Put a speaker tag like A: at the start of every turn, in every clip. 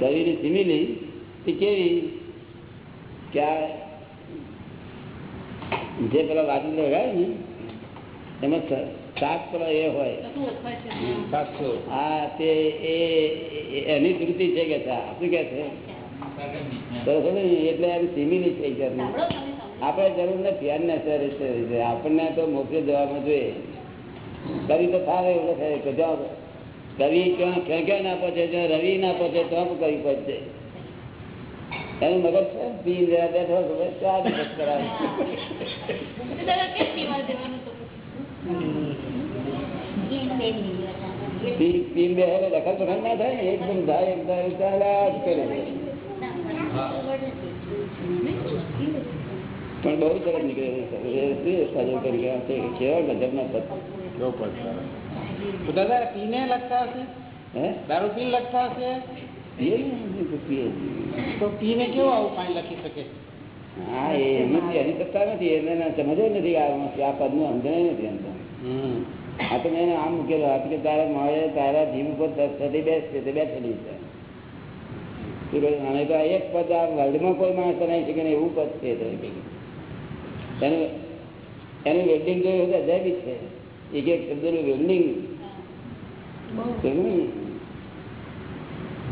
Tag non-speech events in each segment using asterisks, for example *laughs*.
A: કવિની simile તે કેવી કે આ જે પેલા વાદી લગાવે ને, એમાં સાત પેલા એ હોય આ તે એ, એ- એની શ્રુતિ છે કે છે શું કે છે? એટલે એની સિમિલી છે. આપણે જરૂર નથી અનનેસરી આપણને તો મોકલી જવામાં જોઈએ કરી તો સારું એવું લખે કે જો કવિ ક્યાં ક્યાં ક્યાં ના પહોંચે જો રવિ ના પહોંચે તો પણ કવિ પહોંચે? એનું મગજ છે? પી રહ્યા બેઠો છે, બસ ચાર દિવસ કરાવે. પી પી બે હવે દખલ પખલ ના થાય? ને એકદમ થાય એકદમ ચાલ્યા જ કરે. પણ બહુ સરસ નીકળે છે. એ શું સજલ કરી ગયા છે કેવા ગજબના પદ.
B: બહુ પદ સારા. તો દાદા પીને લગતા હશે
A: હે
B: દારૂ પીને લગતા હશે
A: તો
B: પીને કેવું આવું પાણી લખી શકે
A: હા એ એમની એની સત્તા નથી એને ના નથી આ આ પદનું સમજણ નથી એમ તો આ તો મેં આમ મૂકેલો કે તારા મળે તારા જીવ ઉપર થતી બેસશે તે બેઠેલી છે? અને તો એક પદ આ વર્લ્ડમાં કોઈ માણસ બનાવી શકે ને એવું પદ છે. એનું એનું વેલ્ડિંગ જોયું હોય તો છે એક એક શબ્દનું વેલ્ડિંગ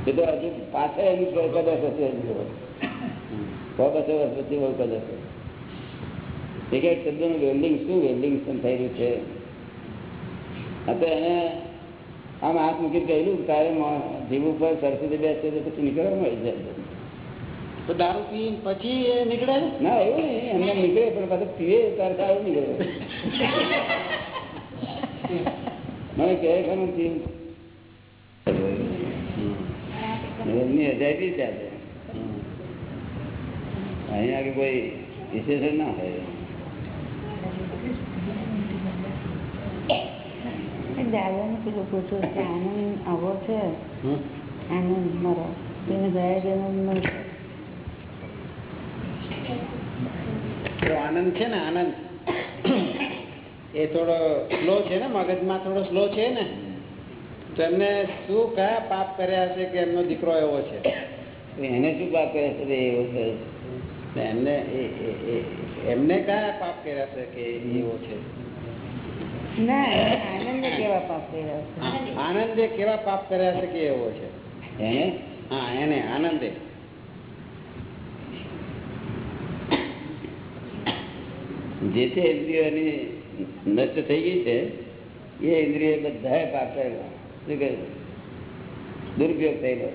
A: એ તો હજુ પાછળ એની કદાચ હશે સો બસો વર્ષ પછી બહુ કદાચ. એક એક શબ્દનું વેલ્ડિંગ શું વેલ્ડિંગ થઈ રહ્યું છે? એને આમ હાથ મૂકી કહેલું તારે જીવ ઉપર સરસ્વતી બેસે તો પછી નીકળવા મળી જાય.
B: તો દારૂ પી પછી નીકળે?
A: ના એવું નહીં એમને નીકળે પણ પાછું પીએ તારે સારું નીકળે. મને કહે ખરું. એમની અજાયબી છે અહીંયા આગળ કોઈ વિશેષણ ના હોય.
C: દાદાને પેલું પૂછ્યું કે આનંદ આવો છે? આનંદ મારો. તેને ગયા જન્મમાં
B: તો આનંદ છે ને આનંદ? એ થોડો સ્લો છે ને મગજમાં થોડો સ્લો છે ને તો એમને શું કયા પાપ કર્યા છે કે એમનો દીકરો એવો છે?
A: એને શું પાપ કર્યા છે એવો છે?
B: એમને એ- એ- એ- એમને કયા પાપ કર્યા છે કે એવો છે?
C: ના આનંદ કેવા પાપ કર્યા છે
B: આનંદે કેવા પાપ કર્યા છે કે એવો છે?
A: એને?
B: હા એને આનંદે.
A: જે તે ઇન્દ્રિયોની નષ્ટ થઈ ગઈ છે એ ઇન્દ્રિય બધા પાપ કરેલા શું કહે દુરુપયોગ થયેલો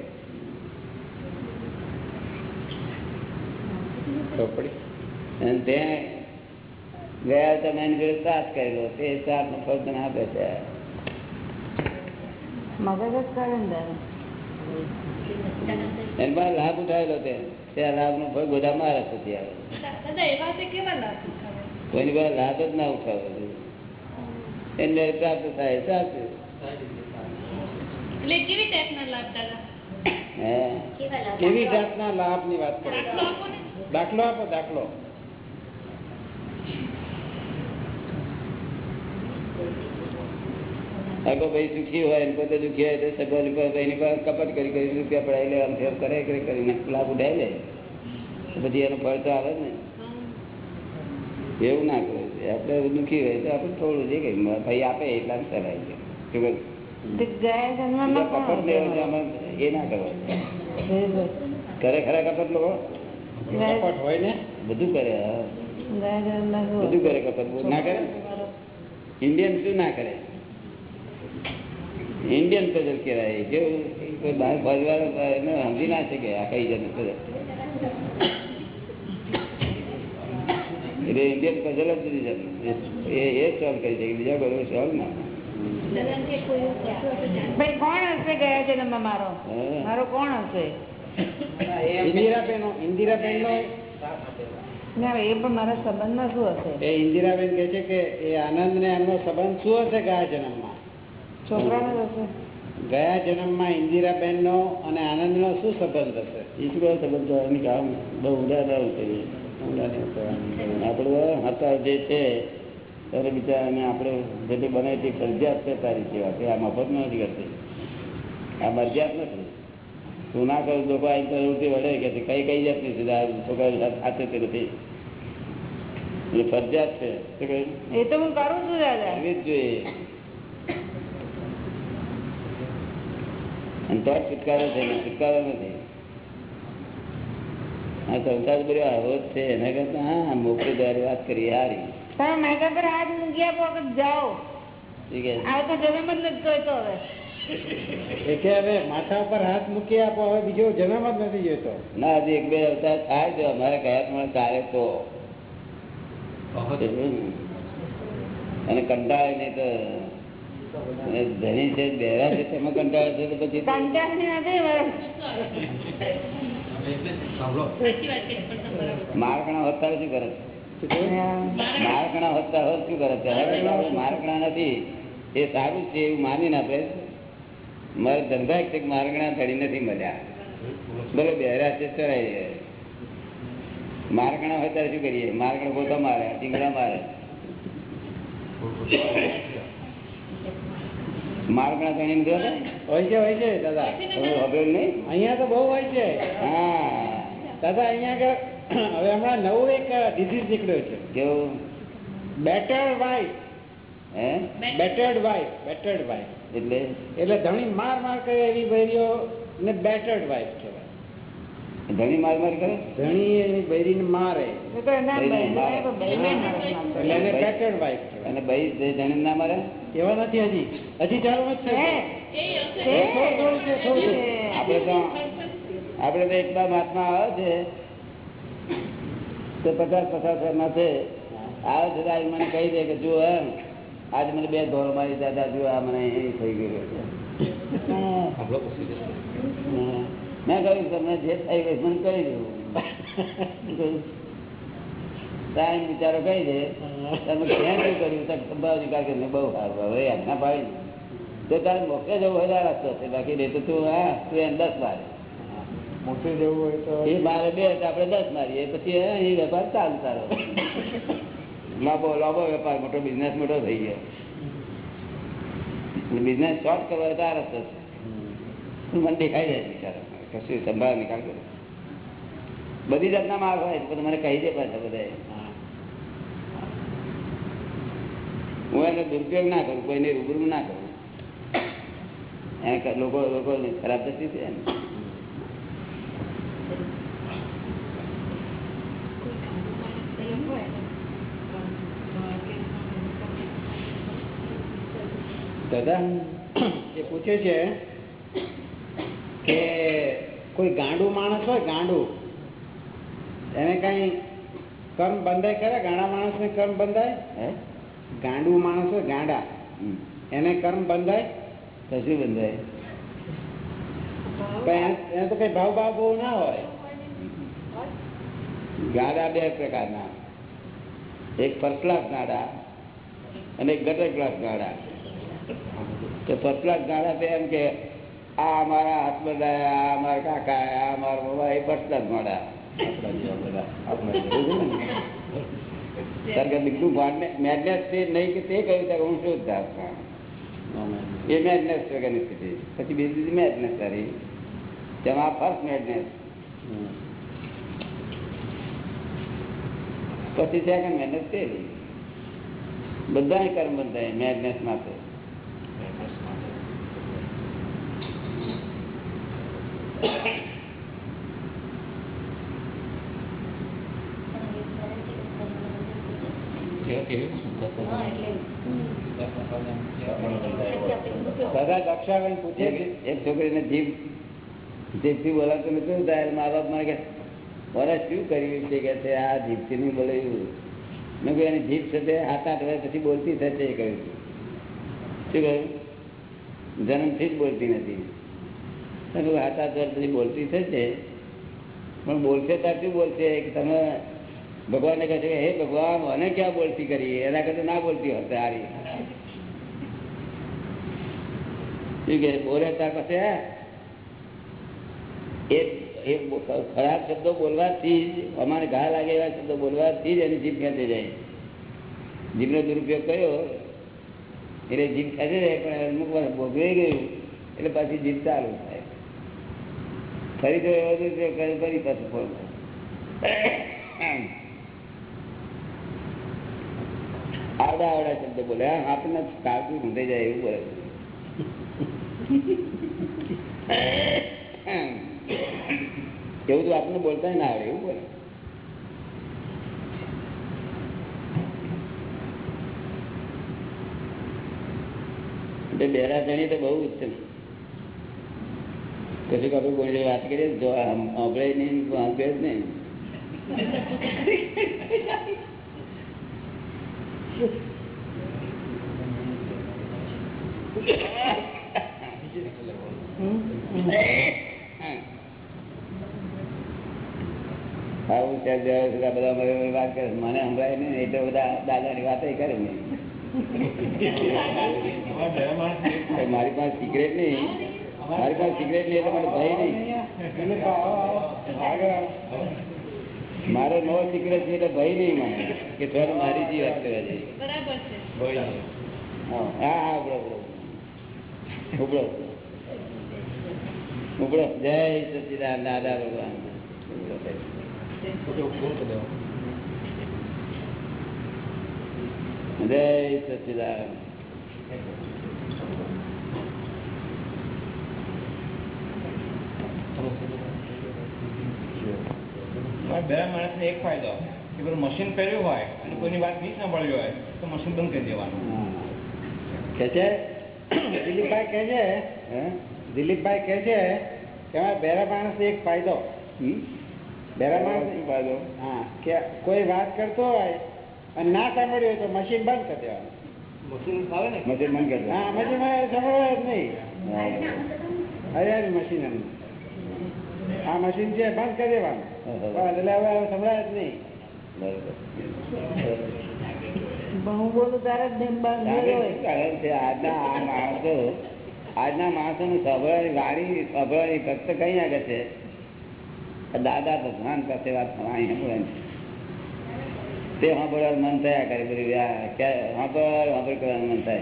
B: તો પડી.
A: અને ત્યાં ગયા તમે એની જોડે સાથ કરેલો તે સાથ નો ફળ તને આપે છે. પાસે લાભ ઉઠાવેલો તે. લાભ નો ફળ બધા મારે પછી આવે કોઈની પાસે લાભ જ ના ઉઠાવે. એને પ્રાપ્ત થાય પ્રાપ્ત
D: કેવી જાતના લાભ
B: લાભની વાત કરો?
D: દાખલો આપો
B: દાખલો
A: આગો ભાઈ સુખી હોય ને પોતે દુખી હોય તો સગવડ એની પાસે કપટ કરી કરી રૂપિયા પડાવી લે આમ કરે કરે કરીને લાભ ઉડાય લે. પછી એનો ફળ તો આવે ને એવું ના કરે જોઈએ. આપણે દુઃખી હોય તો આપણે થોડું જે કઈ ભાઈ આપે એટલા જ કરાય છે. શું કહ્યું?
C: તે ગયા જન્મમાં
A: બીજા
C: કોણ
A: કપટ ને એ ના કરો કરે ખરા કપટ લોકો?
B: કપટ હોય ને?
A: બધું કરે હા.
C: ગયા જન્મમાં શું
A: બધું કરે કપટ. ના કરે? ઇન્ડિયન શું ના કરે? ઇન્ડિયન પઝલ કહેવાય. કેવું? કોઈ બહાર ફરવા એને સમજી ના શકે. આ કઈ જણ પઝલ એટલે ઇન્ડિયન પઝલ જ એ એ સોલ્વ કરી શકે બીજા બધું સોલ્વ ના.
C: ભાઈ કોણ હશે ગયા જન્મમાં મારો? મારો કોણ હશે?
B: ઇન્દિરાબેન ઇન્દિરાબેન નો
C: ના એ પણ મારા સંબંધમાં શું હશે?
B: એ ઇન્દિરાબેન કહે છે કે એ આનંદ ને એમનો સંબંધ શું હશે ગયા જન્મમાં?
C: છોકરાનો હશે.
B: ગયા જન્મમાં ઇન્દિરાબેન નો અને આનંદ નો શું સંબંધ હશે?
A: ઈશ્વર સંબંધ બહુ ઉદાહરણ ઉતરીએ આપણે હતા જે છે ત્યારે બિચારાને આપણે જેટલી બને તે ફરજિયાત છે તારી સેવા કે આ મફત નથી કરતી આ મરજિયાત નથી. તું ના કરું લોકો આવી પ્રવૃત્તિ વળે કે કઈ કઈ જાતની નથી આ છોકરા સાથે તે નથી. એ ફરજિયાત છે?
C: એ તો હું કરું છું દાદા.
A: કરવી જ જોઈએ. અને તો છુટકારો છે છુટકારો નથી. આ સંસાર બધો આવો જ છે. એના કરતા હા મોકળી દ્વારા વાત કરી હારી
C: તમે માથા પર હાથ મૂકી વખત જાઓ.
A: છે
C: આ તો જન્મ જ નથી જોઈતો હવે.
B: એ હવે માથા ઉપર હાથ મૂકી આપો હવે બીજો જન્મ જ નથી જોઈતો.
A: ના હજી એક બે અવતાર થાય તો અમારે કયા ચાલે તો. અને કંટાળે નહીં તો ધણી છે છે તેમાં કંટાળે છે તો પછી તો- મારકણા હોતા શું કરે? મારકણા હોતા હોત શું કરે? છે મારકણા નથી. એ સારું છે એવું માનીને આપણે મારે ધંધા એક મારકણા ધડી નથી મળ્યા. બોલો બહેરા છે, ચડાય મારકણા હોય શું કરીએ? મારકણા ગોતા મારે, ટીંગડા મારે. મારકણા ધણી નથી
B: હોય છે હોય છે દાદા.
A: તમે ખબર નહીં.
B: અહીંયા તો બહુ હોય છે.
A: હા.
B: દાદા અહીંયા આગળ *clears throat* હવે હમણાં નવું એક ડિઝીઝ નીકળ્યો છે.
A: કેવું?
B: બેટર્ડ વાઇફ
A: હે?
B: બેટર્ડ વાઇફ બેટર્ડ વાઇફ
A: એટલે?
B: એટલે ધણી માર માર કરે એવી બૈરીઓ ને બેટર્ડ વાઇફ કહેવાય.
A: ધણી માર માર કરે?
B: ધણી એની
A: બહેને
C: બહેને
A: મારે.
B: એટલે બેટર્ડ વાઇફ
A: અને ભાઈ ધણી ના મારે?
B: એવા નથી હજી. હજી ચાલુ
C: છે.
A: આપણે તો આપણે તો એકલા મહાત્મા આવે છે તો પચાસ પચાસ વર્ષના છે. આવે છે તો મને કહી દે કે જુઓ એમ. આજે મને બે ધોર મારી દાદા જુઓ આ મને એ થઈ ગયું છે. મેં કહ્યું તમને જે થઈ ગયું મને કહી દઉં *laughs* ટાઈમ બિચારો કહી દે. તમે ક્યાં શું કર્યું તો સંભાવ નિકાલ કરીને બહુ સારું હવે આજ્ઞા પાડી તો તારે મોકલે જવું હોય રસ્તો છે. બાકી નહીં તો તું હા તું એમ દસ મારે.
B: મોકલે જવું હોય તો
A: એ મારે બે આપણે દસ મારીએ. પછી એ વેપાર ચાલુ સારો. લાંબો લાંબો વેપાર મોટો બિઝનેસ મોટો થઈ ગયો. બિઝનેસ શોર્ટ કરવો હોય તો આ રસ્તો છે. મને દેખાઈ જાય બિચારો. કશું સંભાળ નિકાલ કરો. બધી જાતના માલ હોય તો મને કહી દે પાછા બધા હું એનો દુરુપયોગ ના કરું કોઈને રૂબરૂ ના કરું. એને લોકો લોકો ખરાબ થતી છે
B: દાદા એ પૂછે છે કે કોઈ ગાંડું માણસ હોય ગાંડું એને કઈ કર્મ બંધાય ખરા? ગાંડા માણસને કર્મ બંધાય?
A: હે?
B: ગાંડું માણસ હોય ગાંડા. એને કર્મ બંધાય?
A: કશું બંધાય.
B: એને તો કઈ ભાવ ભાવ બહુ ના હોય.
A: ગાડા બે પ્રકારના. એક ફર્સ્ટ ક્લાસ ગાડા અને એક ગટર ક્લાસ ગાડા. તો ફર્સ્ટ ક્લાસ ગાડા તો એમ કે આ અમારા હસબન્ડ આ અમારા કાકા આ અમારા બાબા એ ફર્સ્ટ ક્લાસ ગાડા. કારણ કે મેડનેસ તે નહીં કે તે કહ્યું હું શું ધાર એ મેડનેસ વગરની સ્થિતિ. પછી બીજી મેડનેસ સારી તેમાં ફર્સ્ટ મેડનેસ પછી સેકન્ડ મહેનત કરી બધા કર્મ બંધાય મેડનેસ માટે
B: દાદા દક્ષાબેન પૂછે
A: એક છોકરીને જીભ જીભથી બોલાતું નતું થાય મા બાપ મને કે મારે શું કર્યું છે? કે છે આ જીભથી નહીં બોલાયું. મેં કહ્યું એની જીભ તે સાત આઠ વર્ષ પછી બોલતી થશે એ કહ્યું. શું કહ્યું? જન્મથી જ બોલતી નથી. સાત આઠ વર્ષ પછી બોલતી થશે? પણ બોલશે ત્યારથી બોલશે? કે તમે ભગવાનને કહે છે કે હે ભગવાન મને ક્યાં બોલતી કરી? એના કરતા ના બોલતી હશે હારી ખરાબ શબ્દો બોલવાથી અમારે ઘા લાગે એવા શબ્દો બોલવાથી જ એની જીભ ખેંચી જાય. જીભનો દુરુપયોગ કર્યો. એટલે જીભ ખેંચી જાય, પણ અમુક વાર ભોગવી ગયું, એટલે પાછી જીભ ચાલુ થાય. ફરી તો એવો તો તે કરી ફરી પાછું ફોન આવડા આવડા શબ્દ બોલે. આપણને કાળજું રૂંધાઈ જાય એવું બોલે. એવું તો આપણને બોલતા ના આવડે, એવું બોલે. એટલે બેરા જણી તો બહુ ઉત્તમ કશું કશું કોઈ વાત કરીએ જો આપણે નહીં સાંભળે જ નહીં. આવું ત્યાં જવા છતાં બધા મારી વાત કરે મને સંભળાય નહીં એટલે બધા દાદાની વાત કરે નહીં મારી પાસે સિગરેટ નહીં. મારી પાસે સિગરેટ નહીં એટલે મને ભય નહીં મારો નો સિગરેટ છે એટલે ભય નહીં મને. કે થોડું મારી જી વાત કરવા જઈએ
D: બરાબર છે.
A: હા હા ઉભળો ઉભળો ઉભળો જય સચિદાન દાદા ભગવાન. જય સચિદાન.
E: બે માણસ એક ફાયદો. કે પેલું મશીન પહેર્યું હોય અને કોઈની વાત નહીં સાંભળવી હોય તો મશીન બંધ કરી દેવાનું.
A: કે છે?
B: કે છે?
A: હે?
B: દિલીપભાઈ કહે છે કે અમારા બેરા માણસ એક ફાયદો. બેરા માણસ
A: ફાયદો?
B: હા કે કોઈ વાત કરતો હોય અને ના સાંભળ્યું હોય તો મશીન બંધ કરી દેવાનું.
E: મશીન આવે ને?
A: મજૂર મન કરજો
B: હા મશીન સાંભળવા જ નહીં. અરે મશીન એમ. આ મશીન છે બંધ કરી દેવાનું. એટલે હવે સંભળાય જ નહીં.
A: બરોબર.
C: હું બોલું તારે જ
A: કારણ છે? આજના આ માણસો આજના માણસોનું સાંભળવાની વાણી સાંભળવાની ભક્ત કઈ આગળ છે? દાદા ભગવાન પાસે વાત વાણી સાંભળવાની તે સાંભળવાનું મન થયા કરે બધી સાંભળ સાંભળ કરવાનું મન થાય.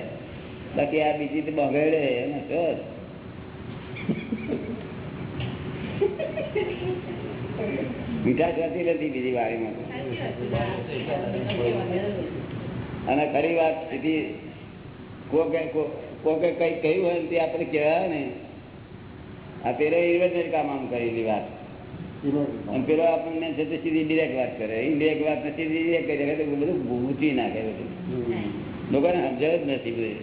A: બાકી આ બીજી તો બગડે એનો શું મીઠા જતી નથી બીજી વાણીમાં. અને ખરી વાત સીધી, કોકે કો- કોકે કઈ કહ્યું હોય તે આપણે કહેવાય ને. આ પેલો ઇન્વેસ્ટર કામ આમ કરેલી વાત. અને પેલો આપણને છે તે સીધી ડિરેક્ટ વાત કરે. ઇન્ડિરેક્ટ વાત નથી ડિરેક્ટ કરી નાખે તો બધું ભૂતી નાખે બધું. લોકોને સમજાવ જ નથી બધું.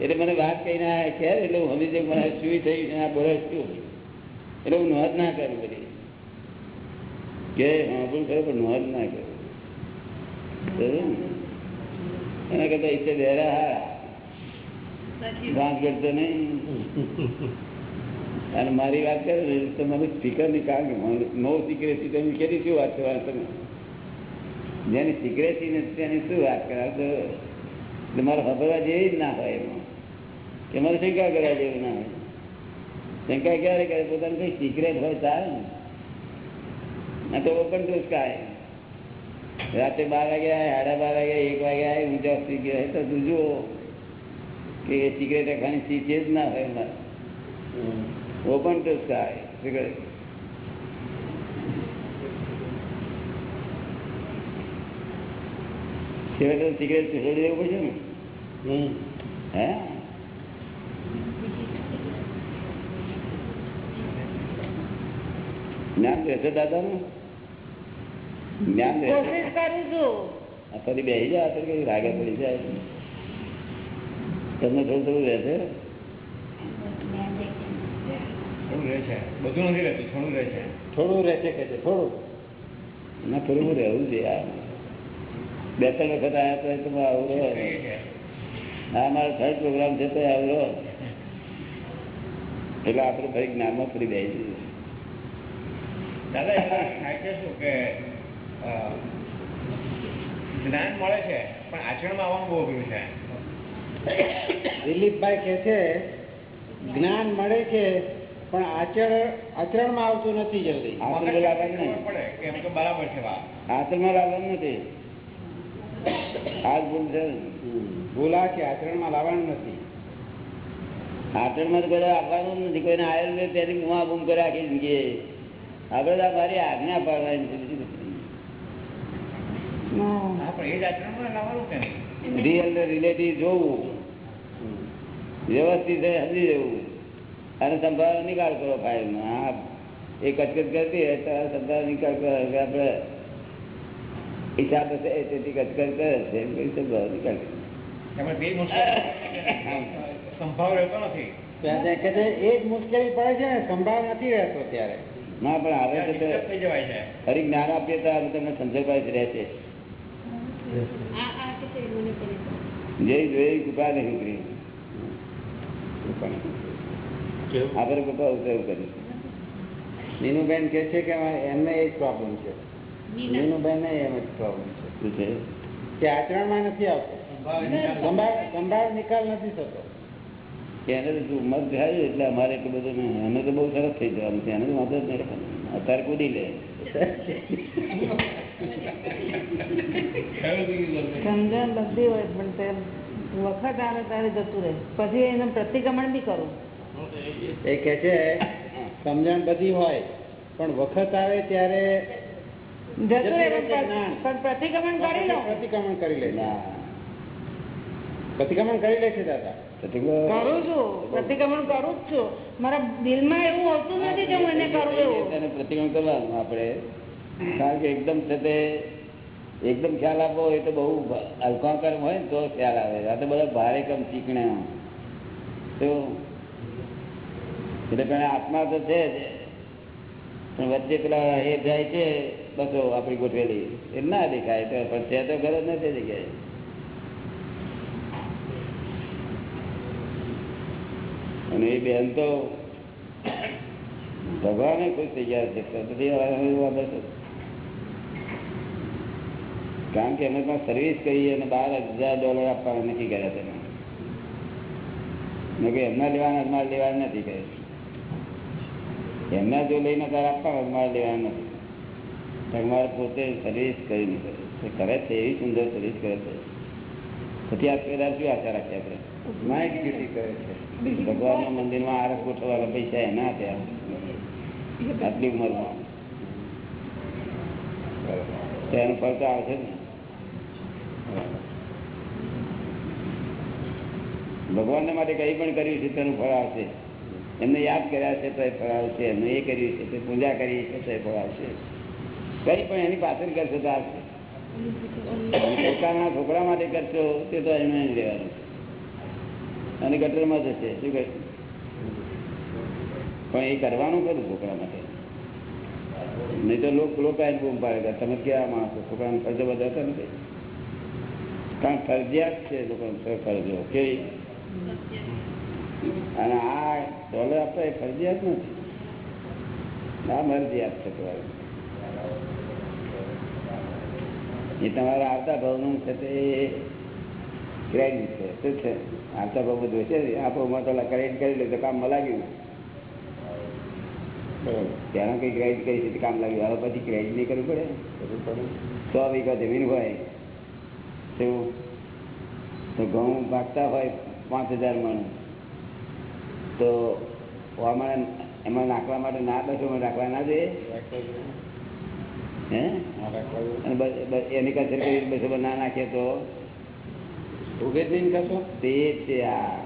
A: એટલે મને વાત કહીને કે એટલે હું સમજી જાઉં મને શું થયું છે આ બોલે શું એટલે હું નોંધ ના કરું બધી. કે સાંભળું ખરું પણ નોંધ ના કરું? એના કરતા ઈચ્છે બેરા હા. મારી વાત કરે તો મને સ્પીકરની કારણ કે નો સિક્રેસી તમે કેટલી શું વાત કરવા તમે? જેની સિક્રેસી નથી તેની શું વાત કરવા તો મારે ખબરવા જેવી જ ના હોય એમાં. કે મારે શંકા કરવા જેવું ના હોય. શંકા ક્યારે કરે? પોતાનું કઈ સિક્રેટ હોય ચાલે ને. તો ઓપન ટુ સ્કાય રાતે બાર વાગ્યા સાડા બાર વાગ્યા એક વાગ્યા ઊંચા સુઈ ગયો. તો તું જુઓ. એ સિગરેટ ખાની ચીજ જ ના હોય એમાં. Open to sky cigarette. Cigarette cigarette છોડી દેવું પડશે ને? હે? જ્ઞાન રહેશે જ્ઞાન ફરી બેસી જાય તો રાગે પડી જાય. તમને થોડું થોડું
E: રહે છે. થોડું રહે છે
B: કે થોડું.
A: ના થોડું રહેવું છે બે ત્રણ વખત આવ્યા તો તમે આવું રહો. આ મારો થર્ડ પ્રોગ્રામ છે તો આવું રહો. એટલે આપણે ફરી જ્ઞાનમાં ફરી બેસી જઈએ.
E: દાદા થાય છે શું કે જ્ઞાન મળે છે પણ આચરણમાં આવવાનું બહુ અઘરું છે.
B: દિલીપભાઈ કે છે જ્ઞાન મળે છે પણ આચરણ આચરણમાં આવતું નથી જલ્દી.
A: આચરણ લાવવાનું નહીં
E: ખબર પડે કે એમ તો બરાબર છે વાત.
A: આચરણમાં લાવવાનું નથી. આ ભૂલ છે ને.
B: છે આચરણમાં લાવવાનું નથી.
A: આચરણમાં તો કોઈ આપવાનું નથી. કોઈને આવેલું તેની બૂમા બૂમ કરે આખી જિંદગી આ બધા મારી આજ્ઞા પાડવાની રિયલ રિલેટિવ જોવું. વ્યવસ્થિત સમજી જવું. અને સંભાળ નિકાલ કરો ફાઇલ હા એ કચકચ કરતી હોય તો સંભાળ નિકાલ કરો. આપણે હિસાબ હશે તેથી કચકચ કરે છે. એમ કઈ સંભાળ નિકાલ કરો.
E: એમાં બે મુશ્કેલી સંભાવ રહેતો નથી.
B: એ જ મુશ્કેલી પડે છે ને સંભાવ નથી રહેતો ત્યારે.
A: ના પણ આવે છે તો
E: Disturb થઈ જવાય છે.
A: ફરી જ્ઞાન આપીએ તો તમને જ રહે છે. જે જોઈ કૃપા નહીં કરી આપણે બધા ઉતર કરી
B: નીનુબેન કે છે કે એમને એ જ પ્રોબ્લેમ છે. નીનુબેન ને એમ જ પ્રોબ્લેમ છે.
A: શું છે?
B: કે આચરણમાં નથી આવતો. સંભાળ નિકાલ નથી થતો.
A: એને તો ઉંમર થાય એટલે અમારે એટલું બધું અમે તો બહુ સરસ થઈ જવાનું છે. એને તો વાંધો જ નહીં. અત્યારે કૂદી લે. *laughs*
C: સમજણ બધી હોય પણ તે વખત આવે ત્યારે જતું રહે. પછી એનું પ્રતિક્રમણ બી કરું.
B: એ કે છે સમજણ બધી હોય પણ વખત આવે ત્યારે
C: પ્રતિક્રમણ કરી લેશે
B: પ્રતિક્રમણ કરી લે પ્રતિક્રમણ કરી લે છે દાદા.
C: કરું છું. પ્રતિક્રમણ કરું જ છું. મારા દિલમાં એવું હોતું નથી કે હું એને કરું એવું.
A: પ્રતિક્રમણ કરવાનું આપણે. કારણ કે એકદમ છે તે એકદમ ખ્યાલ આપો એ તો બહુ હલકા કર્મ હોય ને તો ખ્યાલ આવે. આ તો બધા ભારે કમ ચીકણા તો એટલે પણ આત્મા તો છે પણ વચ્ચે પેલા એ જાય છે, બસો આપણી ગોઠવેલી. એ ના દેખાય, તો પણ છે તો ઘર જ નથી જગ્યાએ અને એ બેન તો ભગવાને ખુશ થઈ ગયા છે? કારણ કે અમે પણ સર્વિસ કરી અને બાર હજાર ડોલર આપવાના નક્કી કર્યા તેને મેં કહ્યું એમના લેવાના અમારે લેવાના નથી કહે એમના જો લઈને તારે આપવાના અમારે લેવાના નથી તમારે પોતે સર્વિસ કરી નહીં કરે છે એવી સુંદર સર્વિસ કરે છે. પછી આ પેલા શું આશા રાખી આપણે?
B: માઇક ડ્યુટી કરે છે.
A: ભગવાનના મંદિરમાં આરસ ગોઠવવાના પૈસા એના આપ્યા આટલી ઉંમરમાં. એનું ફળ તો આવશે ને. ભગવાનના માટે કંઈ પણ કર્યું છે, તેનું ફળ આવશે. એમને યાદ કર્યા છે તો એ ફળ આવશે. એમને એ કર્યું છે તે પૂજા કરી છે તો એ ફળ આવશે. કંઈ પણ એની પાછળ કરશો તો આવશે. પોતાના છોકરા માટે કરશો, તે તો એમને જ લેવાનું છે. અને ગટરમાં જશે. શું કહે પણ એ કરવાનું કરું છોકરા માટે? નહીં તો લોકો લોકો એને બૂમ પાડે. તમે કેવા માણસો? છોકરાને ફરજો હતા નથી? કારણ ફરજિયાત છે લોકોને ફરજો કેવી અને આ ડોલર આપતા એ ફરજિયાત નથી. આ મરજિયાત છે એ તમારા આવતા ભાવનું છે તે ક્રેડિટ છે, શું છે? આવતા ભાવ બધું છે આ ભાવમાં તો ક્રેડિટ કરી લે તો કામમાં લાગ્યું બરાબર. ત્યાં કઈ ક્રેડિટ કરી કામ લાગ્યું. હવે પછી ક્રેડિટ નહીં કરવું પડે. સો વીઘા જમીન હોય. તો તો ઘઉં ભાગતા હોય પાંચ હજાર મણ. તો અમારે એમાં નાખવા માટે ના બસો નાખવા રાખવા ના જોઈએ? હે? એની કચર કરી બસો ના નાખીએ તો?
B: ઉગે જ નહીં કશો
A: તે જ છે આ.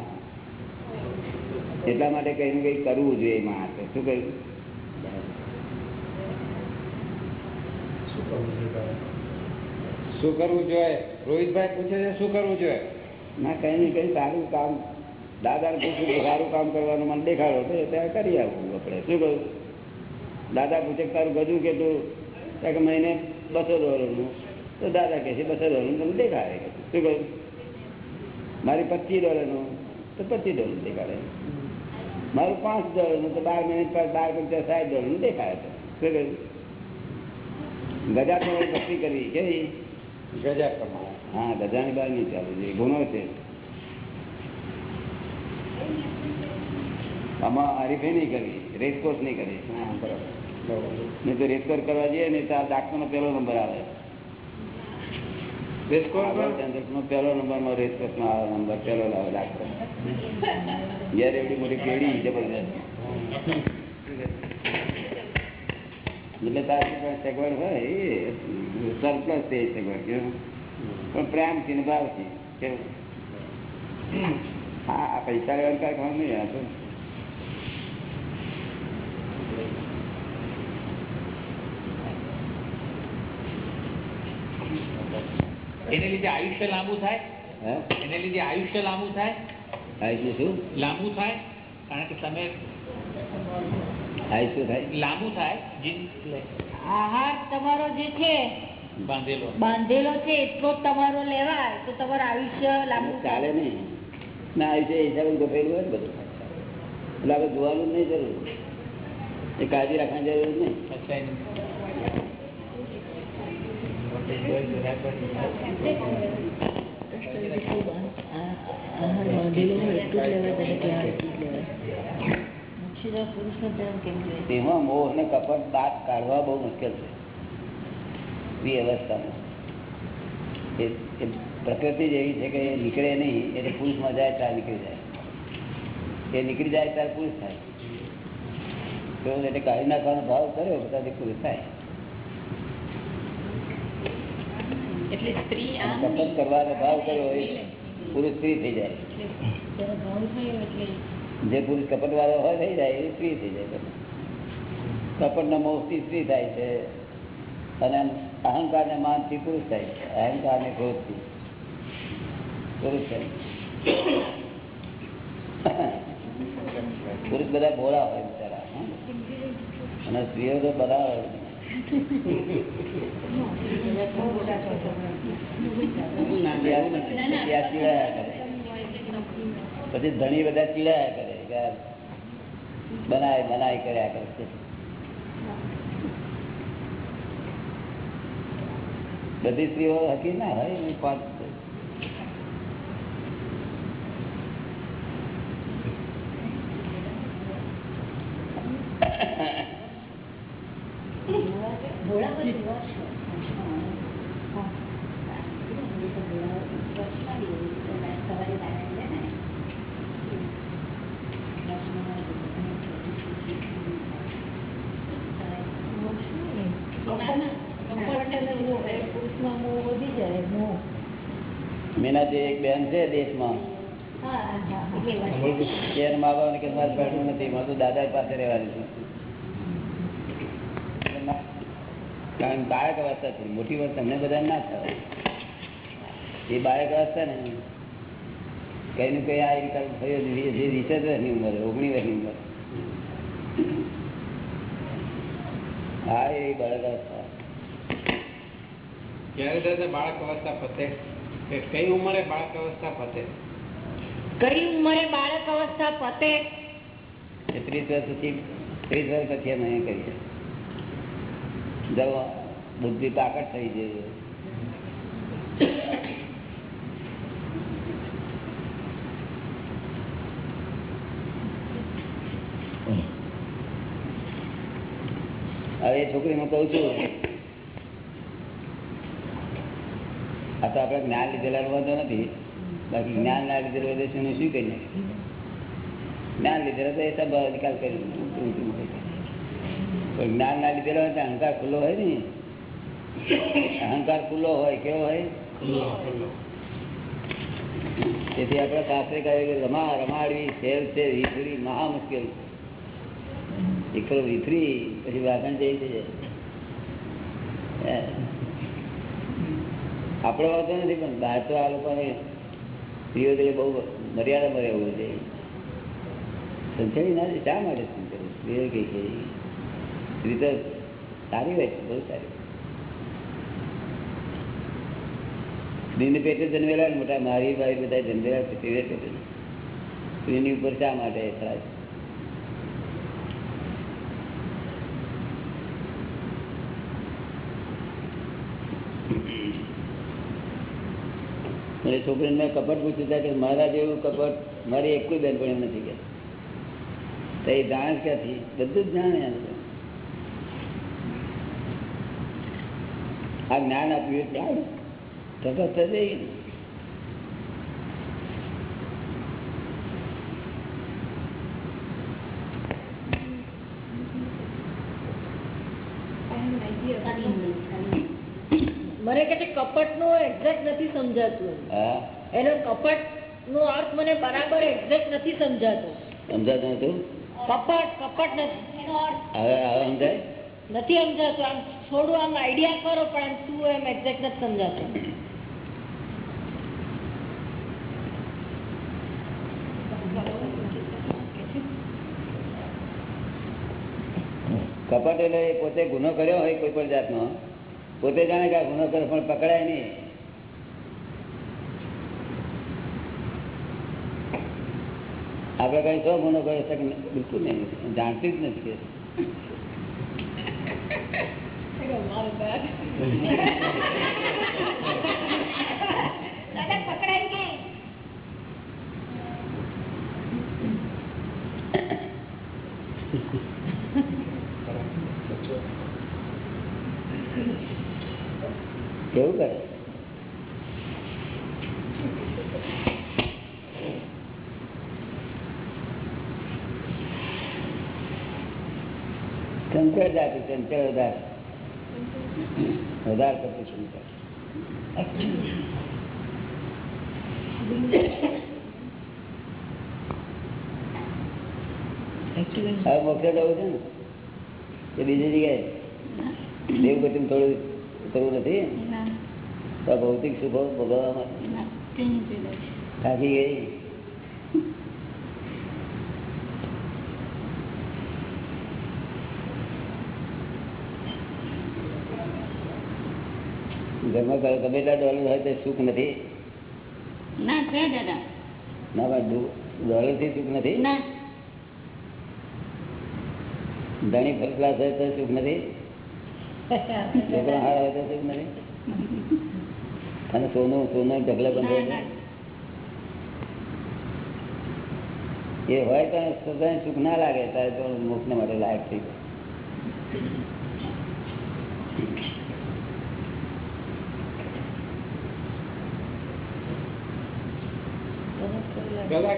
A: એટલા માટે કઈ ને કઈ કરવું જોઈએ એમાં હાથે. શું કહ્યું?
B: શું કરવું જોઈએ? રોહિતભાઈ પૂછે છે, શું કરવું જોઈએ?
A: ના, કઈ નહીં, કઈ સારું કામ. દાદાને પૂછ્યું સારું કામ કરવાનું મને દેખાડો. તો ત્યાં કરી આવું આપણે. શું કહ્યું? દાદા પૂછે તારું ગજું કેટલું ત્યાં કે મહિને બસો ડોલરનું તો દાદા કહે છે, બસો ડોલરનું તમને દેખાડે. શું કહ્યું? મારી પચીસ ડોલરનું તો પચીસ ડોલર દેખાડે. મારું પાંચ ડોલરનું તો બાર મિનિટ પર બાર પંચાસ સાઠ ડોલરનું દેખાડે. છે શું કહ્યું? ગજા તો ભક્તિ કરવી કેવી
B: ગજા પ્રમાણે.
A: હા ગજાની બહાર નહીં ચાલુ છે ગુનો છે. આમાં હરીફે નહીં કરવી રેસકોર્સ નહીં કરવી
B: હા બરાબર. બરાબર
A: નહીં તો રેસકોર્સ કરવા જઈએ ને ત્યાં આ ડાક્ટરનો પહેલો નંબર આવે. પહેલો નંબરમાં રેસકોર્સનો આવે નંબર પહેલો લાવે ડાક્ટર યાર એવડી મોટી કેડી જબરદસ્ત એટલે તારી સગવડ હોય એ સરપ્લસ છે સગવડ પણ પ્રેમથી ને ભાવથી કેવું? હા પૈસા લેવાનું કાંઈ ખાવાનું નહીં આ તો.
F: એને લીધે આયુષ્ય લાંબુ થાય? એને લીધે આયુષ્ય લાંબુ થાય?
A: આયુષ્ય શું?
F: લાંબુ થાય? કારણ કે તમે
A: આયુષ્ય થાય?
F: લાંબુ થાય?
D: આહાર તમારો જે છે
F: બાંધેલો.
D: બાંધેલો છે એટલો તમારો લેવાય તો તમારું આયુષ્ય લાંબુ
A: ચાલે નહીં. ના આયુષ્ય હિસાબે ગોઠવેલું હોય ને બધું. એટલે આપણે જોવાનું નહીં જરૂર. એ કાળજી રાખવાની જરૂર નહીં.
C: આહાર બાંધેલો હોય એટલું જ લેવાય.
A: તેમાં મોહ અને કપટ બાદ કાઢવા બહુ મુશ્કેલ છે. વ્યવસ્થામાં એ એ પ્રકૃતિ જેવી છે કે એ નીકળે નહીં એટલે પુરુષમાં જાય ત્યારે નીકળી જાય. એ નીકળી જાય ત્યારે પુરુષ થાય. તો એટલે કાઢી નાખવાનો ભાવ કર્યો બધા પુરુષ થાય.
G: એટલે સ્ત્રી
A: કપટ કરવાનો ભાવ કર્યો એ પુરુષ સ્ત્રી થઈ જાય.
G: ભાવ થયો એટલે
A: જે પુરુષ કપટ વાળો હોય, થઈ જાય, એ સ્ત્રી થઈ જાય. કપટ ના મોહથી સ્ત્રી થાય છે. અને અહંકાર ને માનથી પુરુષ થાય છે. અહંકાર ને ક્રોધથી પુરુષ થાય પુરુષ બધા ભોળા હોય બિચારા અને સ્ત્રીઓ તો બધા હોય. કરે પછી ધણી બધા ચીડાયા કરે કે આ બનાય બનાય કર્યા કરે છે. બધી સ્ત્રીઓ હકી ના હોય એની પાંચ
C: પુરુષમાં મોહ વધી જાય મોહ
A: મીના જે એક બેન છે દેશમાં એના મા બાપ કે મારે બેઠવું નથી મારે તો દાદા પાસે રહેવાનું છે. કારણ બાળક અવસ્થા છે મોટી વાત તમને બધા ના થાય. એ બાળક અવસ્થા ને કઈ નું કઈ આ રીતે થયો જે વીસ વર્ષની ઉંમર ઓગણીસ વર્ષની ઉંમર હા એ બાળક અવસ્થા.
B: ક્યારે બાળક અવસ્થા પતે? કઈ ઉંમરે બાળક અવસ્થા પતે?
D: કઈ ઉંમરે બાળક અવસ્થા પતે?
A: ત્રીસ વર્ષ પછી ત્રીસ વર્ષ પછી અમે એ કરીએ. જવા બુદ્ધિ તાકાત થઈ જાય હવે એ છોકરીમાં કહું છું આ તો આપણે જ્ઞાન લીધેલા વાંધો નથી. બાકી જ્ઞાન ના લીધેલું શું શું કરી નાખે? જ્ઞાન લીધેલો તો એ સ્વભાવ નિકાલ કરી પણ જ્ઞાન ના લીધેલો હોય તો અહંકાર ખુલ્લો હોય ને? અહંકાર ખુલ્લો હોય કેવો હોય? તેથી આપણે શાસ્ત્રે કહે કે રમા રમાડવી શેર છે વિફરી મહા મુશ્કેલ એકલો વિફરી પછી વાસણ જઈ છે. આપણો વાંધો નથી, પણ બહાર તો આ લોકોને સ્ત્રીઓ જોડે બહુ મર્યાદામાં રહેવું છે. સંચરી ના શા માટે સંચરી સ્ત્રીઓ છે. સ્ત્રી તો સારી હોય છે, બહુ સારી સ્ત્રીને પેટે જન્મેલા મોટા મારી ભાઈ બધા જન્મેલા સ્ત્રીને પેટે. સ્ત્રીની ઉપર શા માટે થાય અને છોકરીને મેં કપટ પૂછ્યું હતા કે મારા જેવું કપટ મારી એક કોઈ બેનપણી નથી કે. એ જાણ ક્યાંથી? બધું જ જાણે આ જ્ઞાન આપ્યું આવડે. સખત થઈ ને
C: મને કે છે કપટ નો એક્ઝેક્ટ નથી સમજાતું એનો કપટ નો અર્થ મને બરાબર એક્ઝેક્ટ નથી સમજાતો.
A: સમજાતું હતું
C: કપટ કપટ નથી.
A: હવે હવે સમજાય?
C: નથી સમજાતું. આમ થોડું આમ આઈડિયા કરો પણ આમ શું એમ એક્ઝેક્ટ નથી સમજાતો.
A: કપટ એટલે પોતે ગુનો કર્યો હોય કોઈ પણ જાતનો પોતે જાણે કે આ ગુનો કર્યો પણ પકડાય નહીં. આપણે કઈ શું ગુનો કર્યો છે કે બિલકુલ નહીં. જાણતી જ નથી કે. *laughs* કેવું કરે? ચંચળ જાતિ ચંચળ વધાર. વધાર કરતી ચંચળ હવે મોક્ષે જવું છે ને? બીજી જગ્યાએ? દેવ થોડું કરવું નથી? તો આ ભૌતિક સુખો ભોગવવામાં થાકી ગઈ ઘરમાં ગમે ગમે એટલા ડોલર હોય તો સુખ નથી?
C: ના છે દાદા.
A: ના પણ ડોલરથી સુખ નથી?
C: ના.
A: ધણી ફર્સ્ટ ક્લાસ હોય તો સુખ નથી? *laughs* છોકરા હારા હોય તો સુખ નથી? અને સોનું સોનું ઢગલા બંધ એ હોય પણ સદાય સુખ ના લાગે ત્યારે તો મુખને માટે લાયક થઈ જાય.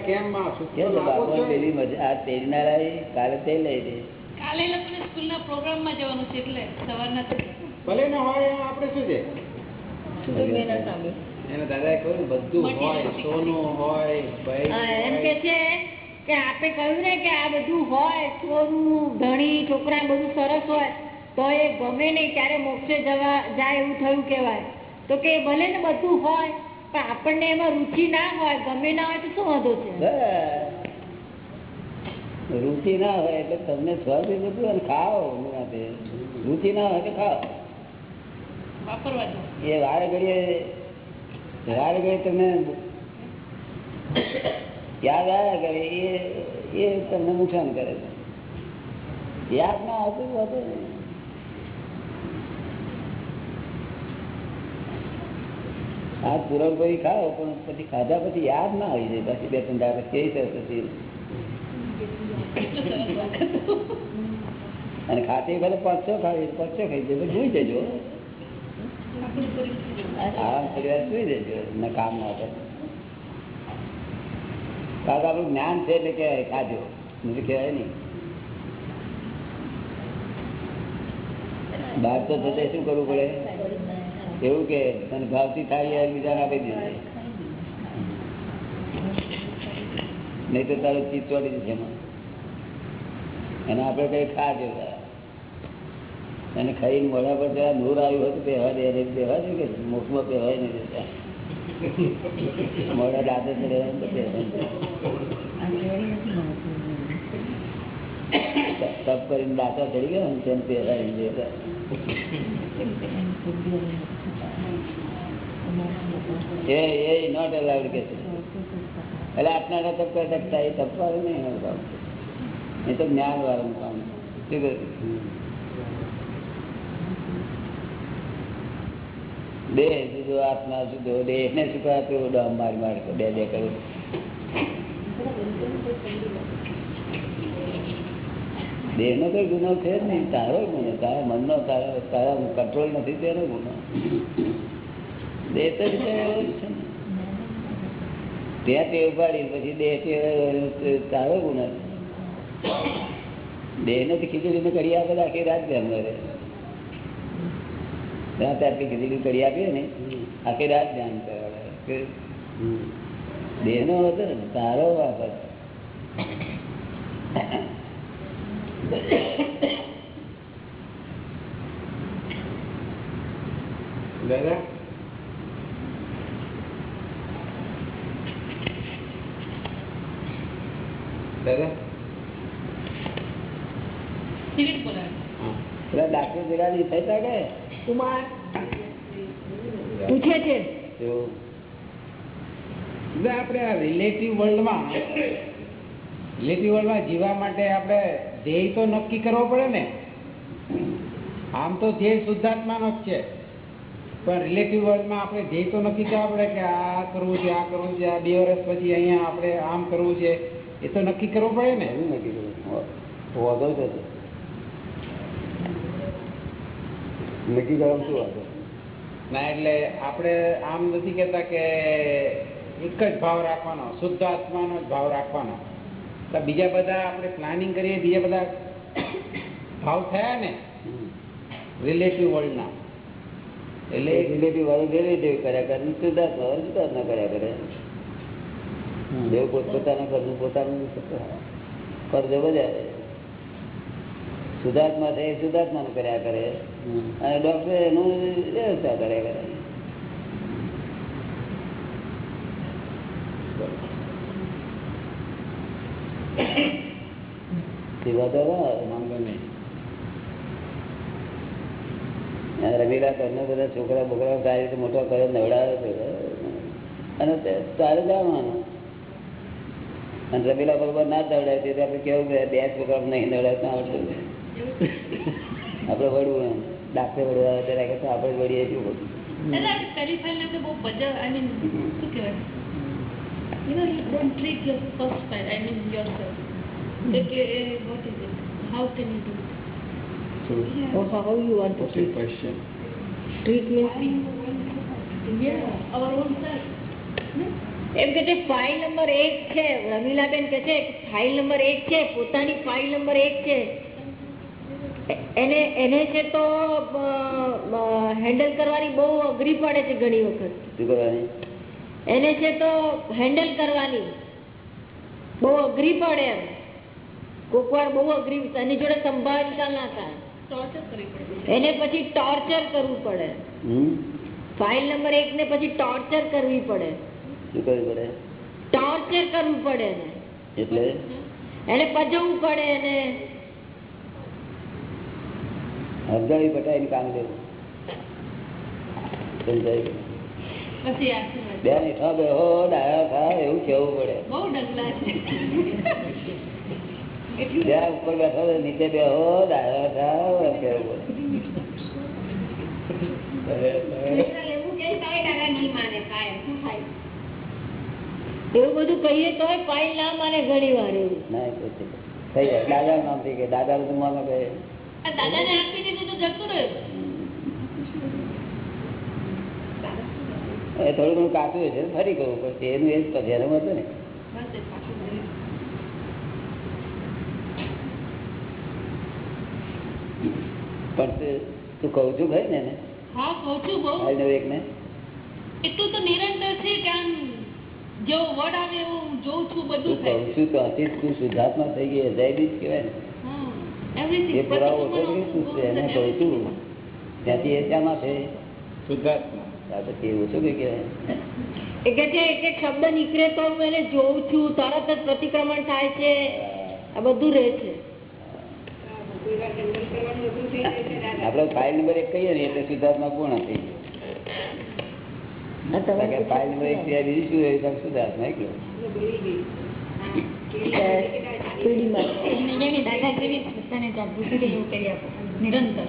B: કેમ માં સુખ
A: કેમ
B: તો
A: છે
B: લાગુ
A: બાપુ
B: જ
A: પેલી મજા આ તેરી ના લાવી કાલે તે લઈ દે
G: કાલે એ લોકોને સ્કૂલના પ્રોગ્રામમાં જવાનું છે એટલે સવારના તો
B: ભલે ને હોય આપણે શું છે? એને દાદાએ કહ્યું બધું હોય સોનું હોય
C: એમ કે છે કે આપે કહ્યું ને કે આ બધું હોય સોનું ધણી છોકરા બધું સરસ હોય તો એ ગમે નહીં ત્યારે મોક્ષે જવા જાય એવું થયું કેવાય તો કે ભલે ને બધું હોય પણ આપણને એમાં રુચિ ના હોય ગમે ના હોય તો શું વાંધો છે.
A: રુચિ ના હોય એટલે તમને સ્વાદ બધું ખાઓ રુચિ ના હોય તો ખાઓ. એ વાર ઘડીએ વાર ઘડીએ તમે યાદ આવ્યા કરે એ એ તમને નુકસાન કરે છે. યાદ ના આવતું હતું? ને. આ ખાઓ પણ પછી ખાધા પછી યાદ ના આવી જાય. પછી બે ત્રણ દાખલા કેવી સરસ હતી. અને ખાતી ભલે પાંચસો ખાવી પાંચસો ખાઈ જાય જોઈ જજો. આરામ પરિવાર સુઈ જજો ને કામ ના કરે કારણ આપણું જ્ઞાન છે એટલે કહેવાય નથી કહેવાય નહીં. બહાર તો થતે શું કરવું પડે? એવું કે, તને ભાવતી આ બીજાને આપી દે નહીં તો તારું ચીજ ચોટી જશે એમાં. એને આપણે કઈ ખાજો. અને ખાઈને મોઢા પર જરા નૂર આવ્યું હતું, પહેવા દે એને પહેવા દે કે મુખમાં પહેવાય નહીં દેતા મોઢા દાદા તો રહેવાનું તપ કરીને દાતા ચડી ગયા ને તેને પહેરાય નહીં એ એ નોટ અલાઉડ કે એટલે આટલા તપ કરી શકતા એ તપવાનું નહીં એ તો જ્ઞાન વાળું કામ. શું કહ્યું? દેહ જુદો આત્મા, જુદો દેહ. ને પેલો ડમ મારી મારી બે બે કરું. દેહ નો કઈ ગુનો છે જ નહીં. તારો ગુનો. તારા મનનો, તારા તારા કંટ્રોલ નથી, તેનો ગુનો. દેહ તો એવો જ છે. ત્યાં ટેવ પાડી પછી દેહ ટેવ તારો ગુનો દેહ ને ખીચડી ને કરી તો આખી રાત ધ્યાન કરે ત્યાં આપણી ખીચડી કરી આપીએ ને આખી રાત ધ્યાન કરે દેહ હતો ને તારો વાપર
B: દાદા? દાદા?
A: પેલા ડાક્ટર ભેગા થઈ શકે
C: કુમાર. પૂછે છે.
B: આપણે આ રિલેટિવ વર્લ્ડમાં રિલેટિવ વર્લ્ડમાં જીવા માટે આપણે ધ્યેય તો નક્કી કરવો પડે ને. આમ તો ધ્યેય શુદ્ધાત્માનો જ છે. પણ રિલેટિવ વર્લ્ડમાં આપણે ધ્યેય તો નક્કી કરવા પડે કે આ કરવું છે આ કરવું છે આ બે વર્ષ પછી અહીંયા આપણે આમ કરવું છે. એ તો નક્કી કરવું પડે ને.
A: એવું નક્કી કરવું. વાંધો જ હતો નક્કી કરવાનું શું વાંધો?
B: ના એટલે આપણે આમ નથી કહેતા કે એક જ ભાવ રાખવાનો શુદ્ધ આત્માનો જ ભાવ રાખવાનો. તો બીજા બધા આપણે પ્લાનિંગ કરીએ બીજા બધા ભાવ થયા ને રિલેટિવ વર્લ્ડના
A: એટલે રિલેટિવ વાળું રિલેટિવ કર્યા કરે ને શુદ્ધાત્મા વાળું શુદ્ધાત્મા કર્યા કરે. જેવું પોતપોતાના ઘરનું પોતાનું કરજો બધા શુદ્ધાત્મા છે એ શુદ્ધાત્માનું કર્યા કરે. અને ડોક્ટર એનું વ્યવસ્થા કરે રમીલા ઘરના બધા છોકરા બોકરા સારી રીતે મોટો કરે નવડાવે છે. અને તે- તારે જવાનું અને રમીલા બરોબર ના જ તે આપણે કેવું કે બે છોકરા નહીં નવડાવે આવડતું. આપણે વળવું એમ. ડાક્ટર વળવા આવે ત્યારે કે આપણે વળીએ શું
C: એમ કે છે ફાઇલ નંબર એક છે. રમીલાબેન કે છે ફાઇલ નંબર એક છે. પોતાની ફાઇલ નંબર એક છે. એને એને છે તો હેન્ડલ કરવાની બહુ અઘરી પડે છે ઘણી વખત.
A: શું કરવાની?
C: એને છે તો હેન્ડલ કરવાની બહુ અઘરી પડે એમ. કોક વાર બહુ અઘરી એની જોડે સંભાળ ના થાય. એને પછી ટોર્ચર કરવું પડે.
A: હમ?
C: ફાઇલ નંબર એક ને પછી ટોર્ચર કરવી પડે.
A: શું કરવું પડે?
C: ટોર્ચર કરવું પડે એને.
A: એટલે?
C: એને પજવવું પડે એને.
A: હરગાવી પટાઈને કામ લેવું. બેન બેહો ડાયા થા એવું કેવું પડે.
G: બહુ ડગલા છે. *laughs*
A: જ્યાં ઉપર બેઠો નીચે બેહો ડાયા થા કેવું પડે.
C: એવું બધું કહીએ તો પાઈ ના મારે ઘણી વાર એવું.
A: ના. થઈ જાય. દાદા નામ થઈ ગયા. દાદા નું માનો કહે
G: દાદાને આપી દીધું તો જતું રહ્યું
A: એ થોડું ઘણું કાચું છે ફરી કરવું પડશે એનું એ જ ધ્યાન હતું ને. પણ તું કહું છું ભાઈ ને?
G: હા કહું છું બહુ
A: ને એક ને
G: એટલું તો નિરંતર છે કે આમ જેવો વર્ડ આવે એવું જોઉં છું બધું
A: કહું છું તો અતિ તું શુદ્ધાત્મા થઈ ગઈ અજાયબી જ કહેવાય ને. એ પુરાવો ઓછો કે શું છે એને કહું છું ત્યાંથી એ શામાં છે
B: શુદ્ધાત્મા
A: પછી એ ઓછું કે
C: એક એક શબ્દ નીકળે તો હું એને જોઉં છું તરત જ પ્રતિક્રમણ થાય છે આ બધું રહે છે.
A: આપડે ફાઇલ નંબર એક કહીએ ને એટલે સિદ્ધાર્થમાં પૂર્ણ થઈ ગયું. ફાઇલ નંબર એક બીજું શું શુદ્ધાત્મા એકલો
C: પેઢીમાં.
D: દાદા જેવી બધાને જાગૃતિ રહે એવું કરી આપો. નિરંતર.